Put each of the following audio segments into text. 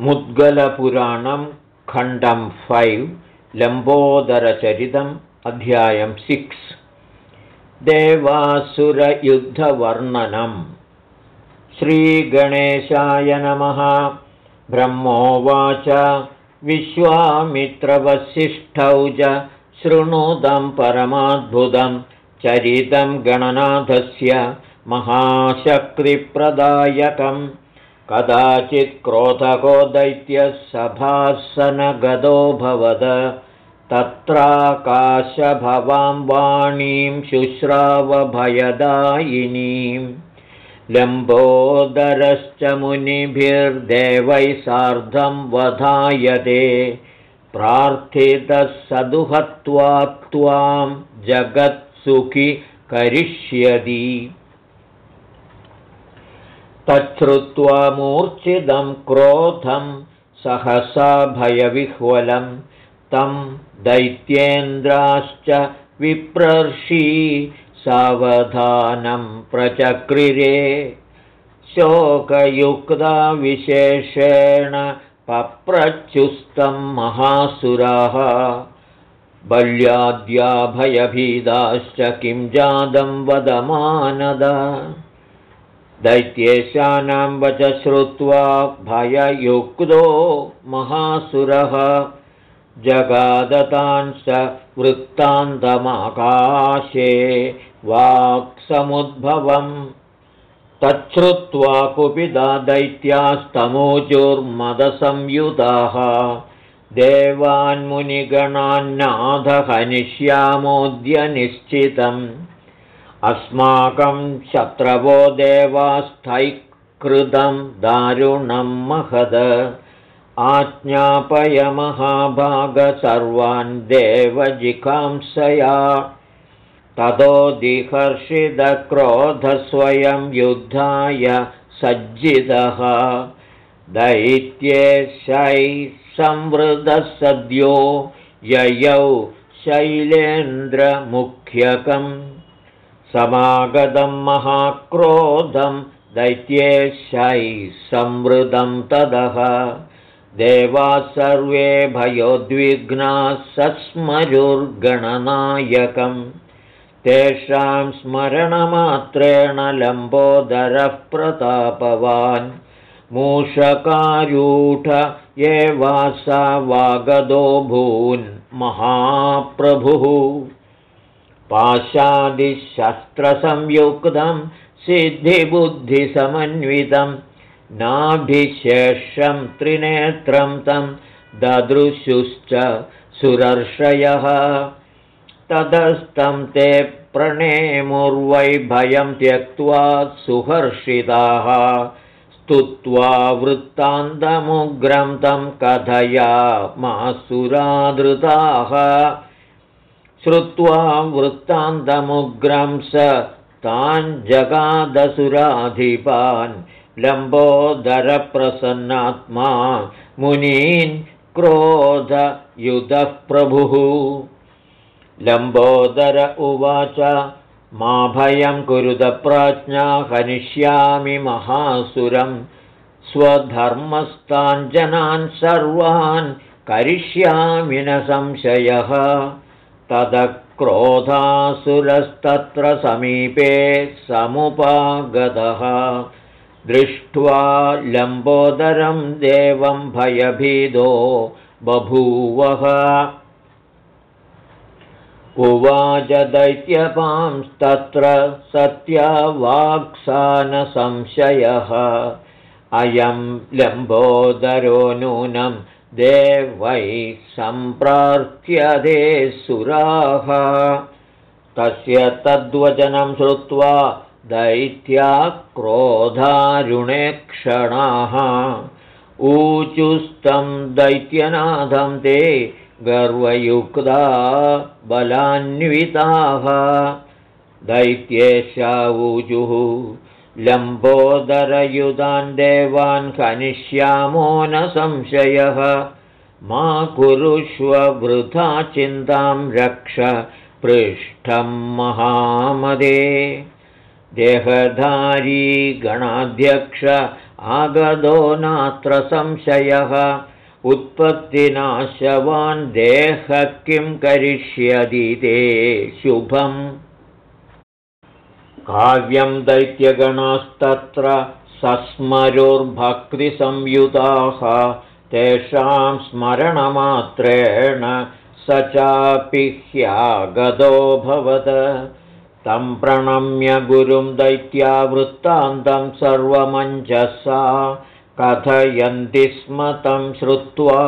मुद्गलपुराणं खण्डं फैव् लम्बोदरचरितम् अध्यायं सिक्स्। देवासुरयुद्धवर्णनम् श्रीगणेशाय नमः। ब्रह्मोवाच। विश्वामित्रवसिष्ठौ च शृणुदं परमाद्भुतं चरितं गणनाथस्य महाशक्तिप्रदायकम् कदाचित् क्रोधको दैत्यः सभासनगदोऽभवद तत्राकाशभवां वाणीं शुश्रावभयदायिनीं। लम्बोदरश्च मुनिभिर्देवैः सार्धं वधायते। प्रार्थितः सदुहत्वा त्वां जगत्सुखि करिष्यति तच्छ्रुत्वा मूर्च्छिदं क्रोधं सहसा भयविह्वलं। तं दैत्येन्द्राश्च विप्रर्षी सावधानं प्रचक्रिरे। शोकयुक्ता विशेषेण पप्रच्युस्तं महासुराः। बल्याद्या भयभीदाश्च किं जातं वदमानद दैत्येशानां वच श्रुत्वा भययुक्तो महासुरः। जगादतांश्च वृत्तान्तमाकाशे वाक्समुद्भवम्। तच्छ्रुत्वा कुपिदा दैत्यास्तमोजुर्मदसंयुताः देवान्मुनिगणान्नाथहनिष्यामोद्य निश्चितम् अस्माकं शत्रवो देवास्थैकृतं दारुणं महद। आज्ञापय महाभागसर्वान् देवजिकांसया ततोदिहर्षितक्रोधस्वयं युद्धाय सज्जितः दैत्येशैः संवृतः सद्यो ययौ शैलेन्द्रमुख्यकम् समागतं महाक्रोधं दैत्येशैः संवृतं तदः। देवाः सर्वे भयोद्विग्नाः सस्मरुर्गणनायकं तेषां स्मरणमात्रेण लम्बोदरः प्रतापवान्। मूषकारूढ एवासा वागदो भून् महाप्रभुः पाशादिशस्त्रसंयुक्तं सिद्धिबुद्धिसमन्वितं नाभिशेषं त्रिनेत्रं तं ददृशुश्च सुरर्षयः। ततस्तं ते प्रणेमुर्वैभयं त्यक्त्वा सुहर्षिताः। स्तुत्वा वृत्तान्तमुग्रं तं कथया मासुरादृताः श्रुत्वा वृत्तान्तमुग्रं स तान् जगादसुराधिपान् लम्बोदरप्रसन्नात्मा मुनीन् क्रोधयुधः प्रभुः। लम्बोदर उवाच मा भयं कुरुदप्राज्ञा हनिष्यामि महासुरं स्वधर्मस्तान् जनान् सर्वान् करिष्यामि न संशयः तदक्रोधासुरस्तत्र समीपे समुपागतः। दृष्ट्वा लम्बोदरं देवं भयभीदो बभूवः। उवाच दैत्यपांस्तत्र सत्यावाक्सानसंशयः। अयं लम्बोदरो नूनं देवैः सम्प्रार्थ्यते सुराः। तस्य तद्वचनं श्रुत्वा दैत्याक्रोधारुणेक्षणाः। ऊचुस्तं दैत्यनाथं ते गर्वयुक्ता बलान्विताः। दैत्येशा ऊजुः लम्बोदरयुधान् देवान् कनिष्यामो न संशयः। मा कुरुष्व वृथा चिन्तां रक्ष पृष्ठं महामदे। देहधारी गणाध्यक्ष आगदो नात्र संशयः। उत्पत्तिनाशवान् देहः किं करिष्यति ते शुभम् काव्यं दैत्यगणास्तत्र सस्मरुर्भक्तिसंयुताः तेषां स्मरणमात्रेण स चापि ह्यागतोऽभवत् तं प्रणम्य गुरुं दैत्यावृत्तान्तं सर्वमञ्जसा कथयन्ति स्म तं श्रुत्वा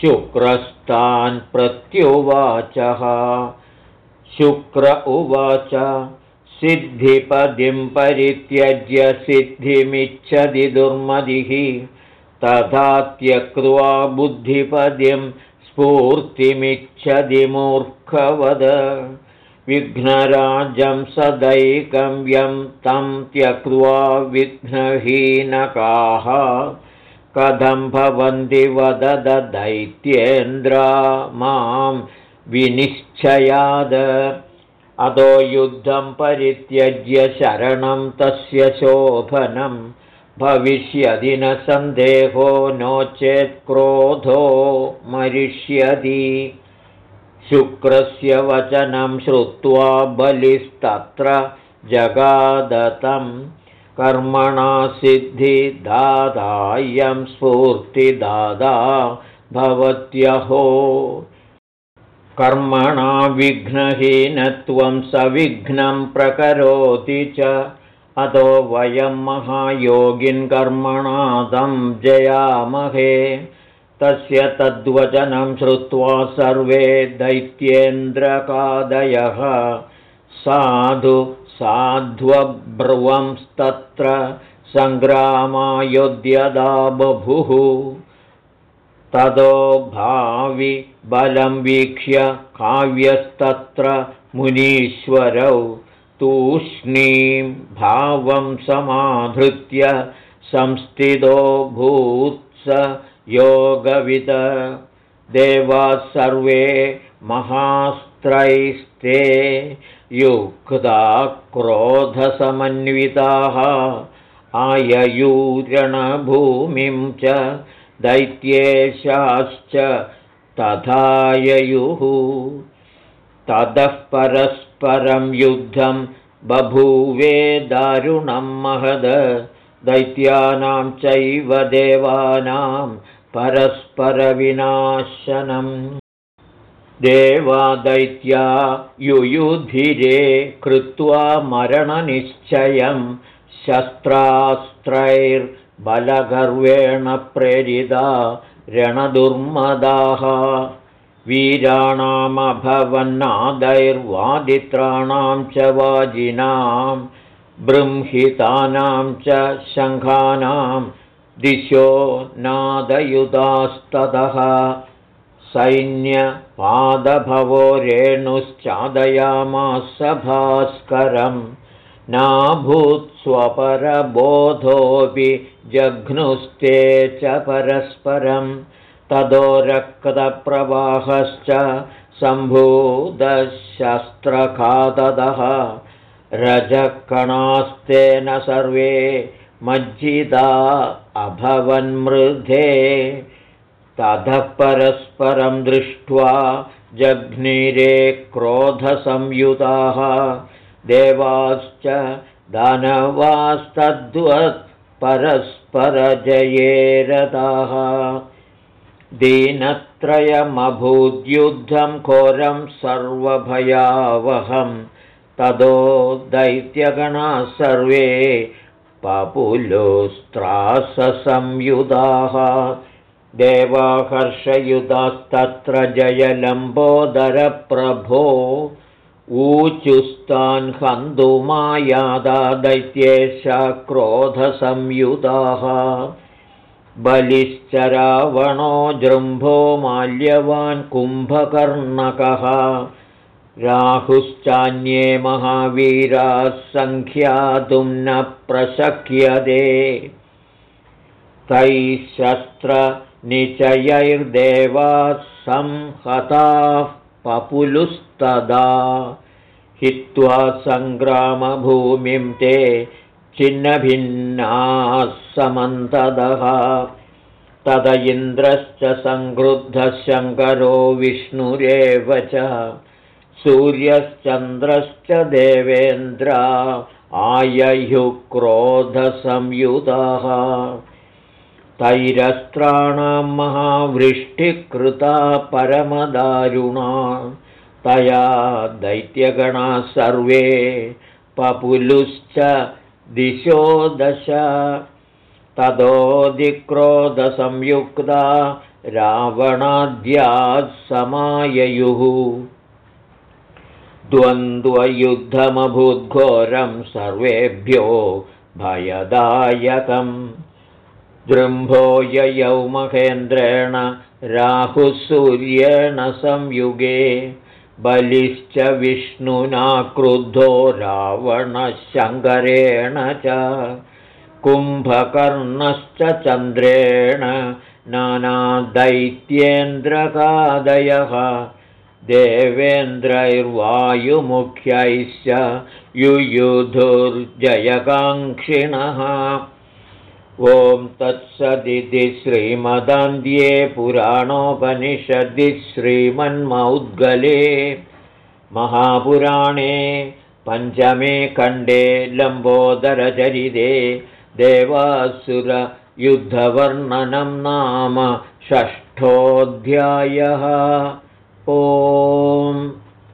शुक्रस्तान् प्रत्युवाचः। शुक्र उवाच सिद्धिपदिं परित्यज्य सिद्धिमिच्छति दुर्मदिः तथा त्यक्त्वा बुद्धिपदिं स्फूर्तिमिच्छति मूर्खवद। विघ्नराजं सदैकव्यं तं त्यक्त्वा विघ्नहीनकाः। कथं भवन्ति दैत्येन्द्रा मां विनिश्चयाद अधो युद्धं परित्यज्य शरणं तस्य शोभनं। भविष्यदि न सन्देहो नो चेत् क्रोधो मरिष्यति। शुक्रस्य वचनं श्रुत्वा बलिस्तत्र जगादतं। कर्मणा सिद्धिदादायं स्फूर्तिदादा भवत्यहो कर्मणा विघ्नहीनत्वं सविघ्नं प्रकरोति च। अतो वयं महायोगिन्कर्मणादं जयामहे। तस्य तद्वचनं श्रुत्वा सर्वे दैत्येन्द्रकादयः। साधु साध्वब्रुवंस्तत्र सङ्ग्रामायोध्यदा बभुः ततो भावि बलं वीक्ष्य काव्यस्तत्र मुनीश्वरौ तूष्णीं भावं समाधृत्य संस्थितो भूत्स योगविद। देवाः सर्वे महास्त्रैस्ते युक्ता क्रोधसमन्विताः आययूरणभूमिं च दैत्येशाश्च तथाययुः। ततः परस्परं युद्धं बभूवे दारुणं महद। दैत्यानां चैव देवानां परस्परविनाशनम् देवादैत्या युयुधिरे कृत्वा मरणनिश्चयं शस्त्रास्त्रैर् बलगर्वेण प्रेरिता रणदुर्मदाः वीराणामभवन्नादैर्वादित्राणां च वाजिनां बृंहितानां च शङ्खानां दिशो नादयुधास्ततः सैन्यपादभवो रेणुश्चादयामास भास्करम् नाभूत्स्वपरबोधोऽपि जघ्नुस्ते च परस्परं तदो रक्तप्रवाहश्च सम्भूतशस्त्रखादः रजकणास्तेन सर्वे मज्जिदा अभवन्मृधे। ततः परस्परं दृष्ट्वा जघ्निरे क्रोधसंयुताः। देवाश्च दानवास्तद्वत् परस्परजये रताः दीनत्रयमभूद्युद्धं घोरं सर्वभयावहं। तदो दैत्यगणाः सर्वे पपुलोस्त्राससंयुधाः। देवाकर्षयुधास्तत्र जयलम्बोदरप्रभो ऊचुस्तान् हन्तुमायादा दैत्येश क्रोधसंयुताः। बलिश्च रावणो जृम्भो माल्यवान् कुम्भकर्णकः। राहुश्चान्ये महावीराः सङ्ख्यातुं न प्रशक्यते। तैः शस्त्रनिचयैर्देवाः संहताः पपुलुस्तदा। हित्वा सङ्ग्रामभूमिं ते छिन्नभिन्नाः समन्तदः तद इन्द्रश्च सङ्क्रुद्धः शङ्करो विष्णुरेव च। सूर्यश्चन्द्रश्च देवेन्द्रा। आययुक्रोधसंयुतः तैरस्त्राणां महावृष्टिकृता परमदारुणा। तया दैत्यगणाः सर्वे पपुलुश्च दिशो दश। ततोऽधिक्रोधसंयुक्ता रावणाद्याः समाययुः द्वन्द्वयुद्धमभूद्घोरं सर्वेभ्यो भयदायकम् दृम्भो ययौ महेन्द्रेण राहुसूर्येण संयुगे बलिश्च विष्णुना क्रुद्धो रावणशङ्करेण च कुम्भकर्णश्च चन्द्रेण नानादैत्येन्द्रकादयः देवेन्द्रैर्वायुमुख्यैश्च युयुधुर्जयकाङ्क्षिणः ॐ तत्सदिति श्रीमदान्ध्ये पुराणोपनिषदि श्रीमन्मौद्गले महापुराणे पञ्चमे खण्डे लम्बोदरचरिते देवासुरयुद्धवर्णनं नाम षष्ठोऽध्यायः। ओम्